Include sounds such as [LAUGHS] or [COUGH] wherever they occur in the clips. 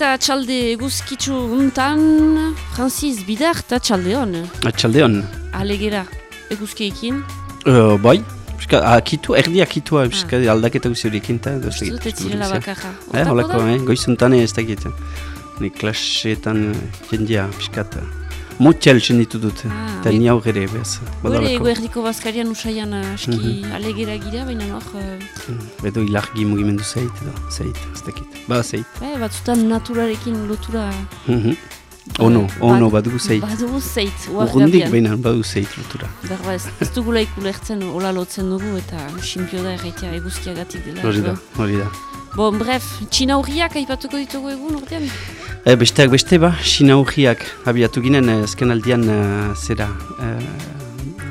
eta txalde eguzkitzu untan, Francis Bidar eta txalde hon. Txalde hon. Alegera eguzkiekin. Uh, bai, Piska, akitu, erdi akitua, piska, ah. aldaketa guzi horiekin, eta... Zut, ez zirela bakarra. Eh, holako, eh, goizuntan ez da egiten. Ni klasetan jendia, piskat, motxel senditu dut, eta ni aurre bez. Gure ego erdiko bazkarian usaian aski mm -hmm. alegera gira, baina nor... Uh... Edo ilargi mugimendu zeit, edo, zeit, ez dakit. Ba, zeit. Eh, batzutan naturarekin lotura... Mm -hmm. Ono, ono, uh, badugu zeit. Badugu zeit, Urrundik baina badugu zeit lotura. Berba ez, ez dugula ikulertzen, hola lotzen dugu, eta simpio da erraitea eguzkiagatik dela. Hori da, hori da. Bon, bref, txina hurriak aipatuko ditugu egun urtean? E, besteak beste ba, txina hurriak abiatu ginen ezken aldean uh, zera uh,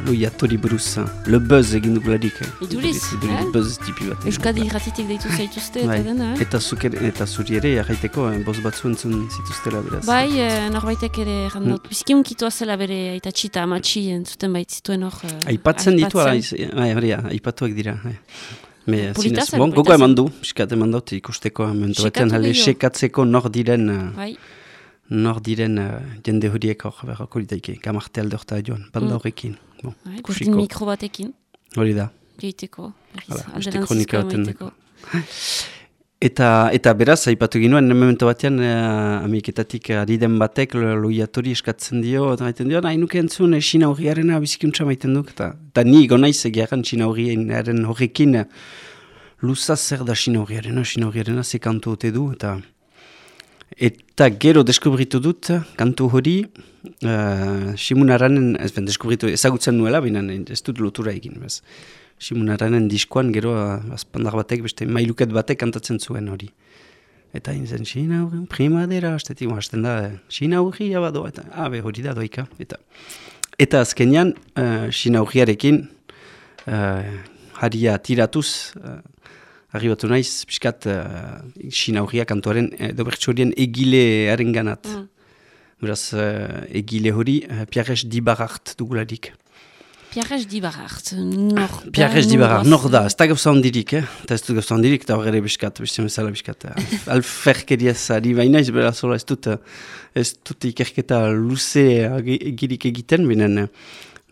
loiatori buruz, le buzz egin dugularik. Iduriz, eh? buzz tipi bat. Euskadi irratitik deitu zaituzte eta bai. dena, eh? Eta, zuker, eta zuri ere, jarraiteko, eh, boz batzu entzun zituztela beraz. Bai, eh, norbaitek ere, randot, mm. bizkiun kitua zela bere aita txita amatxi entzuten baitzituen hor. Aipatzen ditu, bai, aipatuak dira. Hai. Me, zinez, bon, gogo eman du, piskat eman dut ikusteko, momentu batean, hale, sekatzeko nor diren, bai. nor diren uh, jende horiek hor, berrako litaike, gamarte alde orta joan, banda mm. horrekin. Bon, bai, kusiko. mikro batekin. Hori da. Joiteko. Kronika baten. Eta, eta beraz, haipatu ginoen, momentu batean, uh, amiketatik ari den batek, loiatori eskatzen dio, eta maiten dio, nahi nuke entzun, e, Sina horriarena bizikuntza maiten duk, eta, eta ni gonaiz egiaren Sina horriaren horrekin, luza zer da Sina horriarena, Sina horriarena ze kantu ote du, eta eta gero deskubritu dut, kantu hori, uh, Simunaranen, ez ben, deskubritu ezagutzen nuela, baina ez dut lotura egin, bez. Simunaranen diskoan gero azpandar batek, beste mailuket batek kantatzen zuen hori. Eta inzen, Sina hori, primadera, hastetik, hasten da, Sina hori abado, eta, abe, hori da doika. Eta, eta azkenean, uh, Sina horiarekin, uh, haria tiratuz, uh, arribatu naiz, piskat, uh, Sina horia kantuaren, edo bertsorien egilearen ganat. Mm. Beraz, uh, egile hori, uh, Pierres Dibarart dugularik. Pierrez Dibarart, nor da? Pierrez Dibarart, nor da, ez da gauza ondirik, eh? Eta ez du gauza ondirik, eta horre biskat, beste mesala biskat. [LAUGHS] Alferkeriaz ari baina, ez bera zola ez dut, ez dut ikerketa luze egirik egiten, binen,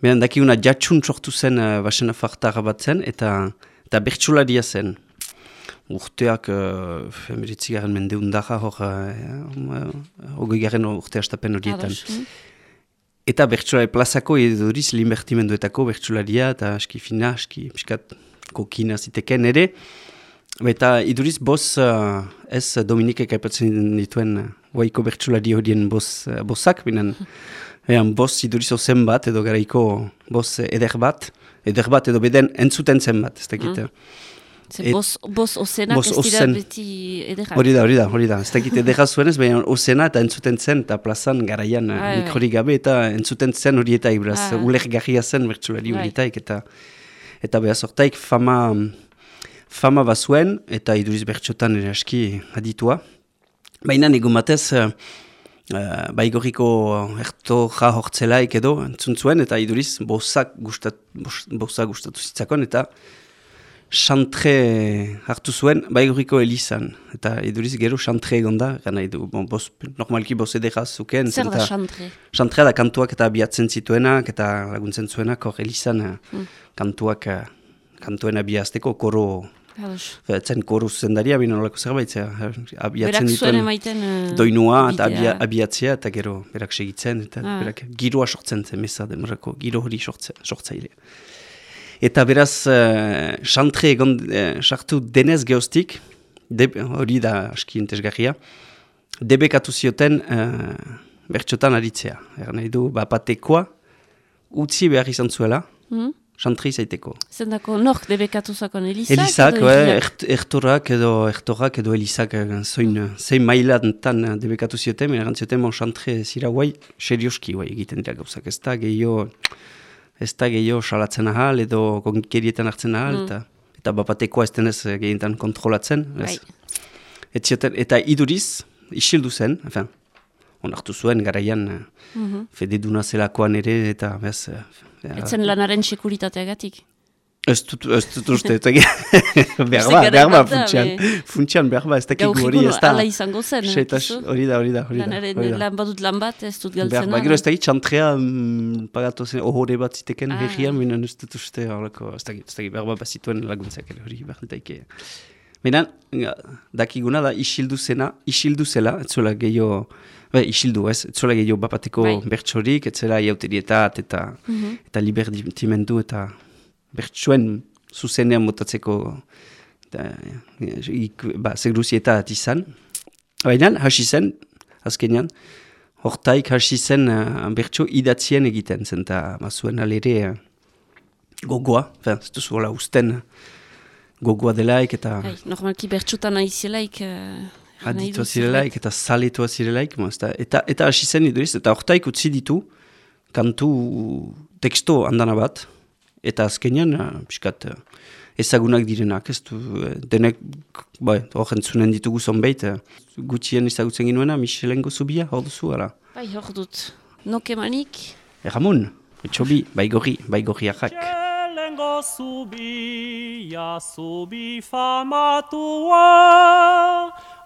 binen dakiuna jatsun sortu zen uh, basena fartara bat zen, eta, eta bertsularia zen. Urteak, uh, emeritzi garen mendeundara hor, uh, uh, garen urte astapen horietan. Eta bertsulari plazako eduriz linbertimenduetako bertsularia eta aski fina, aski piskat kokina ziteken ere. Eta iduriz boz, uh, ez Dominik ekaipatzen dituen uh, waiko bertsulari horien boz, uh, bozak, binen [LAUGHS] ean boz iduriz ozen bat edo garaiko boz eder bat, eder bat edo beden entzuten zen bat, ez dakit. Mm. Et, bos, bos ozenak ez dira beti edera. Hori da, hori da, hori da. Ez dakit edera zuen ez, baina ozena eta entzuten zen, eta plazan garaian ah, mikrorik gabe, eta entzuten zen hori eta ibraz, ah, garria zen bertsulari hori eta eta behaz hortaik fama, fama bazuen, eta iduriz bertxotan ere aski aditua. Baina nego batez, uh, baigoriko erto ja hortzelaik edo, entzun zuen, eta iduriz bozak gustat, gustatu zitzakon, eta xantre hartu zuen, baiguriko elizan. Eta iduriz gero xantre egon da, gana edu, bon, bos, normalki bos edera zuken. Zer da xantre? Xantre da kantuak eta abiatzen zituenak eta laguntzen zuenak hor elizan mm. kantuak, eh, kantuen abiazteko koro, Zen koru zendaria, bina nolako zerbait, abiatzen dituen uh, doinua eta abia, abiatzea eta gero berak segitzen, eta ah. berak giroa sortzen zen, meza demorako, giro hori sortzaile. Eta beraz, xantre uh, egon uh, sartu denez geostik, hori da aski intezgarria, debekatu zioten uh, bertxotan aritzea. Er nahi du, bapatekoa, utzi behar izan zuela, mm xantre izaiteko. Zendako, nork debekatu zakon, Elizak? Elizak, edo, ert, ertorak edo ertorak edo Elizak, zoin, zein mailantan debekatu zioten, mena gantzioten, mon xantre zira guai, serioski guai egiten dira gauzak, ez da, gehiago ez da gehiago salatzen ahal edo konkerietan hartzen ahal, mm. eta, eta bapatekoa ez denez eh, gehientan kontrolatzen. Ez. Bai. eta iduriz, isildu zen, enfin, onartu zuen garaian mm -hmm. fededuna zelakoan ere, eta bez... Etzen lanaren sekuritateagatik? Ez dut, ez dut uste, [LAUGHS] behar ba, behar ba, funtsian, funtsian, behar ba, ez dakik hori ez da. Ala izango zen, hori da, hori da, hori da. Lan badut lan bat, ez dut galtzen. Behar ba, gero ez dakik txantrea mm, pagatu zen, ohore bat ziteken ah. hegian, minan ez dut uste, horreko, ez dakik, ez dakik, behar ba, bazituen laguntzak, hori behar daike. Minan, dakiguna da, isildu zena, isildu zela, ez zuela gehiago, Ba, isildu ez, ez zuela gehiago bapateko bai. bertsorik, ez iauterietat eta, mm -hmm. eta libertimendu eta bertsuen zuzenean motatzeko da, ik, ba, segruzieta izan. Baina, hasi zen, azkenean, hortaik hasi zen uh, bertso idatzien egiten zen, eta mazuen alere uh, gogoa, ez duzu hola usten gogoa delaik eta... Hai, normalki bertxotan nahi zelaik... Uh, Aditua zirelaik eta saletua zirelaik, eta, eta hasi zen iduriz, eta hortaik utzi ditu kantu teksto handana bat, eta azkenean, uh, piskat, uh, ezagunak direnak, ez du, uh, denek, bai, hor entzunen ditugu zonbeit, uh, gutxien ezagutzen ginuena, Michelengo zubia, hor duzu, ara? Bai, hor dut, noke manik? Erramun, etxobi, bai gorri, bai gorri ahak. Michelengo zubia, zubi famatua,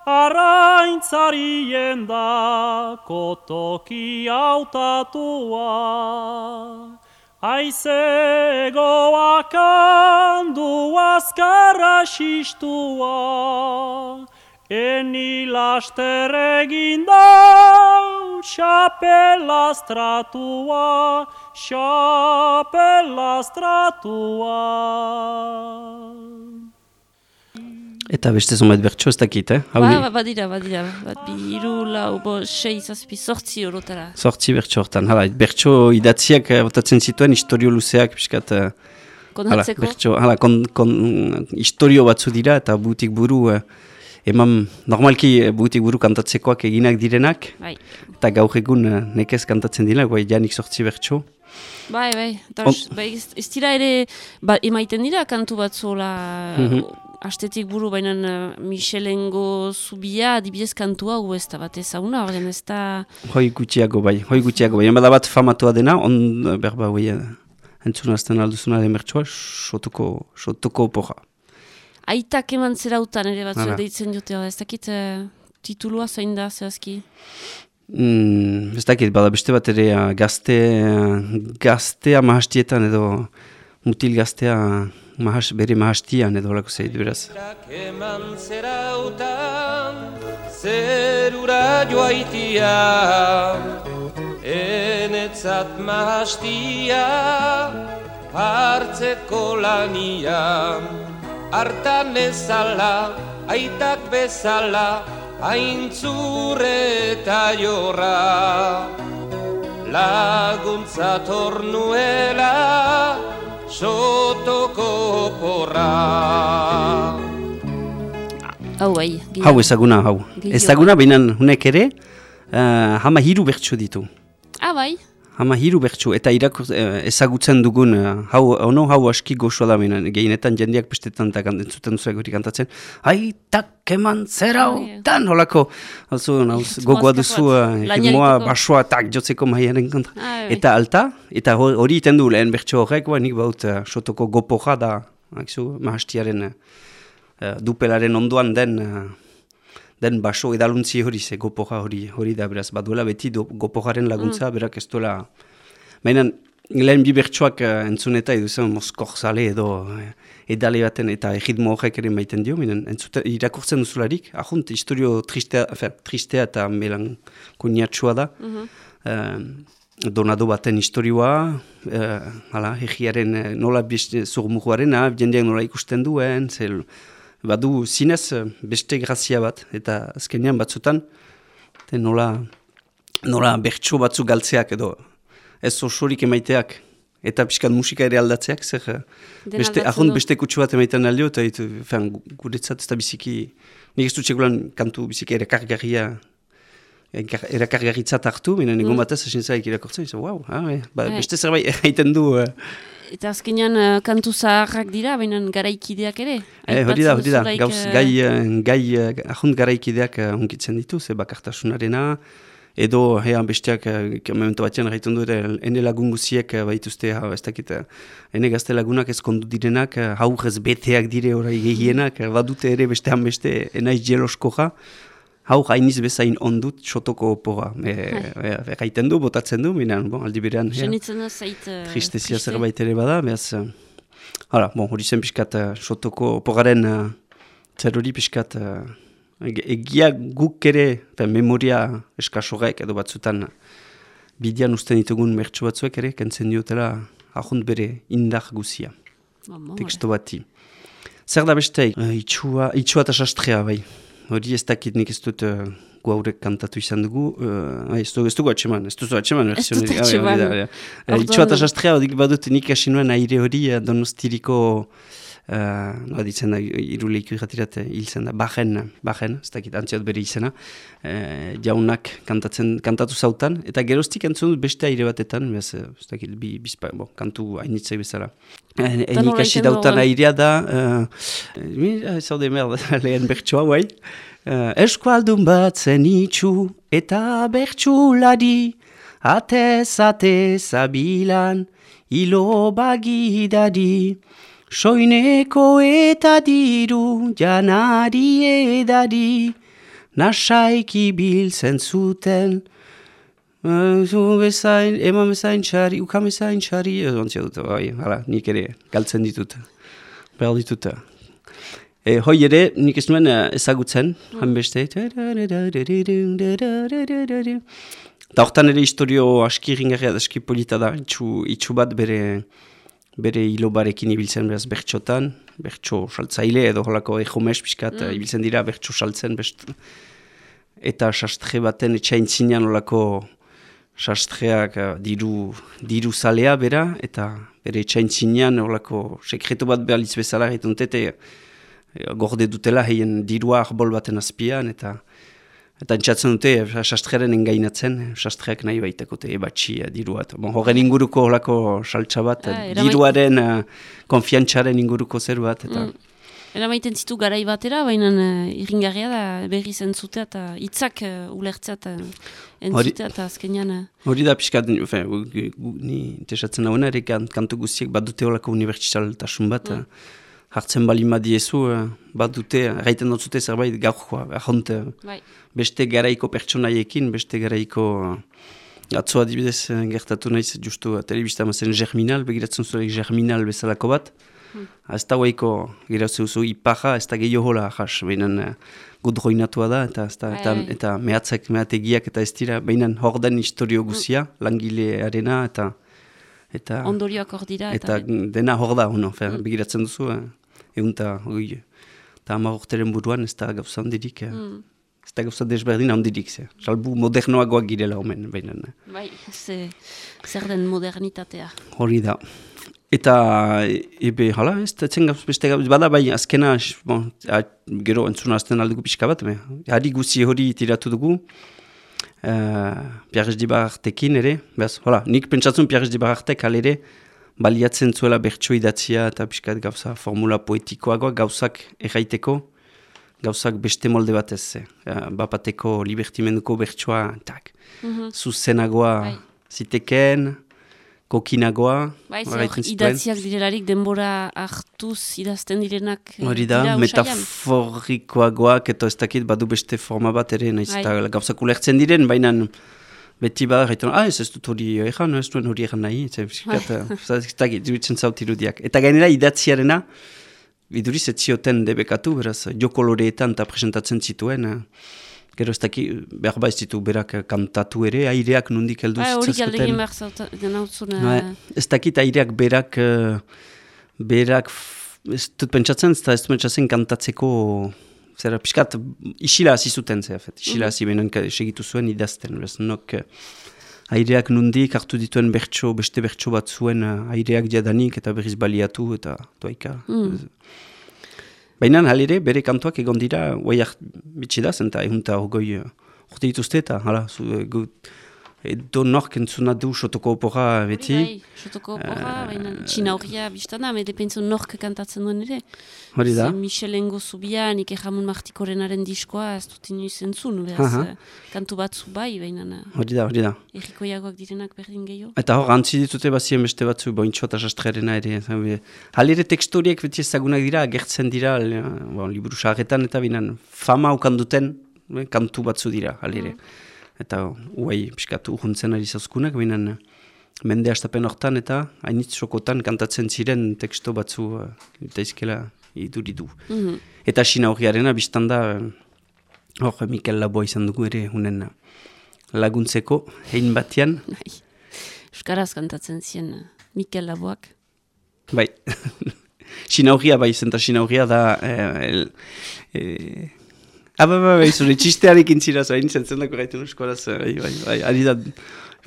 Arraintzarien da kotoki autatua. Aize goak handu azkarra xistua, eni laster egin da, xapela stratua, xapela stratua. Eta beste zonbait bertso ez dakit, eh? Ba, ba, badira, badira. Bat bi, iru, lau, bo, sei, zazpi, sortzi horotara. Sortzi bertso hortan, hala, bertso idatziak botatzen zituen historio luzeak, piskat... Kondatzeko? Bertso, hala, kon, kon, historio batzu dira eta butik buru... eman, normalki butik buru kantatzekoak eginak direnak. Bai. Eta gaur egun nekez kantatzen dira, guai janik sortzi bertso. Bai, bai. bai ez, dira ere, ba, emaiten dira kantu batzola... Mm astetik buru baina uh, Michelengo zubia adibidez kantua gu ez da bat ezauna, horren ez da... Hoi gutxiago bai, hoi gutxiago bai, bada bat famatua dena, on berba bai, uh, entzun azten alduzuna demertsoa, sotuko, sotuko poja. Aitak eman zerautan ere bat zure deitzen jote, ez dakit uh, titulua zain da, zehazki? Mm, ez dakit, bada beste bat ere uh, gazte, uh, gaztea mahastietan edo mutil gaztea mahas, bere mahastian edo lako zei duraz. Eman zerautan, zerura joaitia, enetzat mahastia, hartzeko lania, hartan ezala, aitak bezala, aintzure eta jorra. Laguntza tornuela, sotoko porra. Hau bai. Hau ezaguna, hau. Ezaguna behinan hunek ere, uh, hama hiru bertso ditu. Ah bai. Hama hiru bertso, eta irakur, uh, ezagutzen dugun, uh, hau, ono hau aski goxoa da behinan, gehienetan jendeak bestetan eta entzuten duzuek hori kantatzen. Ai, tak, keman, zerau, oh, yeah. tan, holako, also, gogoa duzu, uh, basoa, tak, jotzeko maiaren kontra. Ah, eta alta, eta hori iten du lehen bertso horrek, ba, nik baut, uh, sotoko gopoja da, akzu, mahastiaren, uh, dupelaren onduan den, uh, den baso edaluntzi hori ze gopoja hori hori da beraz baduela beti do, gopojaren laguntza mm. berak ez duela mainan lehen bi bertsoak uh, entzun eta eduzen moskor zale edo uh, edale baten eta egitmo horrek ere maiten dio mainan entzute, irakurtzen duzularik ahunt historio tristea, fer, tristea eta melan kuniatxua da mm -hmm. uh, donado baten historioa uh, hala, egiaren nola zurmuguaren jendeak nola ikusten duen zel, badu zinez eh, beste grazia bat, eta azkenean batzutan, nola, nola bertso batzu galtzeak edo ez osorik emaiteak, eta pixkan musika ere aldatzeak, zer eh, beste, ahont beste kutsu bat emaiten aldio, eta itu, fean, guretzat ez da biziki, nik ez dut kantu biziki ere kargarria, erakargarritzat hartu, binen egon mm. batez, esin zaik irakortzen, wow, ah, ba, bai. beste zerbait [LAUGHS] egiten du, uh, Eta azkenean uh, kantu zaharrak dira, baina garaikideak ere? Eh, hori da, hori da, gauz, uh... gai, uh, gai uh, garaikideak uh, ditu, ze bakartasunarena, edo hean besteak uh, momentu batean gaitun dut ene lagun guziek uh, baituzte ha, ez dakit ene gazte lagunak ez kondu direnak uh, haurrez beteak dire orai gehienak uh, badute ere bestean beste enaiz jelosko ja hau hainiz bezain ondut xotoko opora. E, e, gaiten du, botatzen du, minan, bon, aldi berean. Genitzen da zait... Tristezia zerbait ere bada, behaz... Hala, bon, hori zen pixkat xotoko oporaren uh, zer hori pixkat... Egia guk ere, memoria eskasorek edo batzutan bidian usten ditugun mertsu batzuek ere, kentzen diotela ahont bere indar guzia. Teksto bati. Zer da beste, uh, itxua, itxua eta sastrea bai. Hori ez dakit nik ez dut uh, guaurek kantatu izan dugu. Uh, ez dugu atxeman, ez dugu atxeman. Ez dugu atxeman. Itxua eta sastrea, badut nik hasi nuen aire hori donostiriko uh, noa ditzen da, iruleiku irratirat hil zen da, bajen, bajen, ez dakit antziot bere izena, uh, jaunak kantatzen, kantatu zautan, eta geroztik entzun dut beste aire batetan, bez, ez dakit, bi, bizpa, bo, kantu hainitzek bezala. Enik hasi dautan airea da, uh, zaude merda, [LAUGHS] lehen bertsoa, guai, uh, eskualdun bat zen itxu eta bertsulari, atez, atez, abilan, ilo bagidari, Soineko eta diru janari edari, nasaiki biltzen zuten, zu bezain, eman bezain txari, ukam bezain txari, edo ontzia dut, bai, hala, nik ere, galtzen ditut, behar ditut. E, hoi ere, nik ez nuen ezagutzen, han beste, eta hortan ere historio aski ringarria da, aski polita da, itxu, itxu bat bere, bere hilobarekin ibiltzen beraz bertxotan, bertxo saltzaile edo holako ejomes pixkat mm. ibiltzen dira bertxo saltzen best... eta sastre baten etxain zinean holako sastreak uh, diru, diru zalea bera eta bere etxain zinean holako sekretu bat behalitz bezala egiten dute uh, gorde dutela heien dirua arbol baten azpian eta Eta entzatzen dute, sastrearen engainatzen, sastreak nahi baitako te ebatxi uh, diruat. Bon, horren inguruko horako saltsa bat, ah, diruaren uh, konfiantzaren inguruko zer bat. Eta... Mm. Era maiten zitu garai batera, baina uh, irringarria da berri zentzutea eta hitzak uh, ulertzea eta entzutea eta azkenean. Hori da pixkat, ni tesatzen hauena ere kantu guztiek bat dute horako unibertsitaltasun bat. Mm hartzen bali madiezu, uh, bat dute, gaiten dut zute zerbait gaurkoa, ahont, bai. beste garaiko pertsonaiekin, beste garaiko, uh, atzo adibidez uh, gertatu naiz, justu telebista mazen germinal, begiratzen zuek germinal bezalako bat, hmm. ez da guaiko, geratzen zu ipaja, ez da gehiago hola, jas, behinan gudroinatua da, eta, eta, eta, bai. eta mehatzak, mehategiak, eta ez dira, behinan hor den historio guzia, hmm. langilearena, eta Eta, Ondorioak hor dira. Eta, dena hor da, uno, fer, mm. begiratzen duzu. Eh? Egun eta hori, eta hamar urteren buruan ez da gauza handirik, mm. ez da gauza desberdin handirik, ze. salbu modernoagoak girela omen, baina. Bai, ze, zer den modernitatea. Hori da. Eta, ebe, hala, ez da zen gauz beste gauz, bada bai, azkena, bon, a, gero entzuna azten aldugu pixka bat, me. Hari guzi hori tiratu dugu, uh, Pierre Dibarartekin ere, behaz, hala, nik pentsatzen Pierre Dibarartek alere, baliatzen zuela bertso idatzia eta pixkat gauza formula poetikoagoa gauzak erraiteko, gauzak beste molde batez. Eh? Bapateko libertimenduko bertsoa, tak, mm -hmm. zuzenagoa bai. ziteken, kokinagoa. Bai, idatziak direlarik denbora hartuz idazten direnak. Eh, Hori da, metaforikoagoak eta ez dakit badu beste forma bat ere, nahiz bai. eta gauzak ulertzen diren, baina beti bada gaitu, ah, ez ez dut hori egan, ez duen hori egan nahi, da duitzen zaut irudiak. Eta gainera idatziarena, biduriz ez zioten debekatu, beraz, joko loreetan eta presentatzen zituen, eh, gero ez daki, behar ba ez ditu berak kantatu ere, aireak nondik heldu. Hori galdegin behar zaut, bai, Ez dakit aireak berak, eh, berak, ez dut pentsatzen, ez dut pentsatzen kantatzeko Zera, piskat, isila hasi zuten, zera, fet. Isila hasi mm -hmm. segitu zuen idazten. Bez, nok, uh, aireak nundik hartu dituen bertso, beste bertso bat zuen uh, aireak diadanik eta berriz baliatu eta doaika. Mm. Baina halire, bere kantuak egon dira, guaiak bitxidaz, eta egun eta hogoi uh, dituzte eta, hala, zu, uh, edo nork entzuna du sotoko opora beti. Bai, sotoko opora, uh, baina txina horria biztana, mede pentsu nork kantatzen duen ere. Hori da. Michelengo zubia, nik ejamun martikorenaren diskoa, ez dut inu izentzun, beraz, uh kantu batzu bai, baina. Hori da, hori da. Erikoiagoak direnak berdin gehiago. Eta hor, antzi ditute bazien beste batzu, bointxo eta sastrearena ere. Halire tekstoriek beti ezagunak dira, agertzen dira, bon, liburu sagetan eta binan, fama ukanduten, kantu batzu dira, halire. Mm eta uai piskatu urhuntzen ari zauzkunak, binen mende astapen hortan eta hainitz sokotan kantatzen ziren teksto batzu uh, eta izkela iduridu. Mm -hmm. Eta sina horriarena biztan da, hor Mikel Laboa izan dugu ere, unen laguntzeko, hein batian. [LAUGHS] Bai. Euskaraz kantatzen ziren uh, Mikel Laboak. Bai, [LAUGHS] sina horria bai, zenta sina horria da... Eh, el, eh, Aba, bai, bai, zure txistearekin zira, zain zentzen dako gaitu nuskoraz, bai, bai, bai, ari da,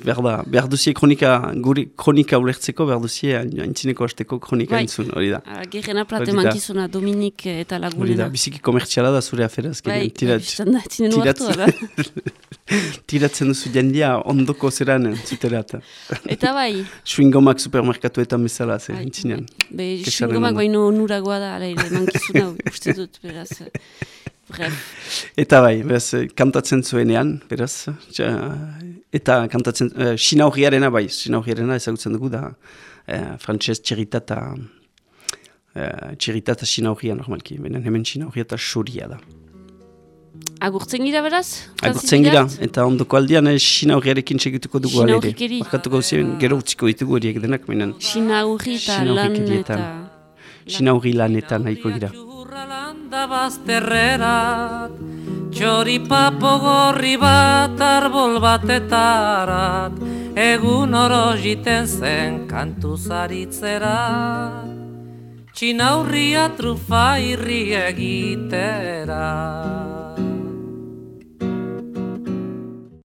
behar da, behar duzie kronika, guri kronika ulertzeko, behar duzie haintzineko hasteko kronika bai. entzun, hori da. Gerena plate mankizuna, Dominik eta Laguna. Hori da, biziki komertziala da zure aferaz. Bai, bai, biztan da, txinen uartu, da. [LAUGHS] Tiratzen duzu jendia ondoko zeran zuterat. [LAUGHS] Eta bai. Schwingomak supermerkatuetan bezala, zer, bai, intzinean. Be, schwingomak baino nuragoa da, ala ere, mankizuna, uste dut, beraz. [LAUGHS] Eta bai, beraz, kantatzen zuenean, beraz, ja, eta kantatzen, uh, eh, sina horriarena bai, sina horriarena ezagutzen dugu da, uh, frantxez txeritata, uh, txeritata sina horria normalki, benen hemen sina horria eta xuria da. Agurtzen gira beraz? Agurtzen gira, eta ondoko aldean eh, sina horriarekin segituko dugu alere. Bakatuko zuen, gero utziko ditugu horiek denak, benen. Sina horri eta lan eta... Sina horri lanetan nahiko gira da bazterrerat Txoripapo gorri bat arbol batetarat Egun oro jiten zen kantu zaritzerat Txinaurria trufa irri egiterat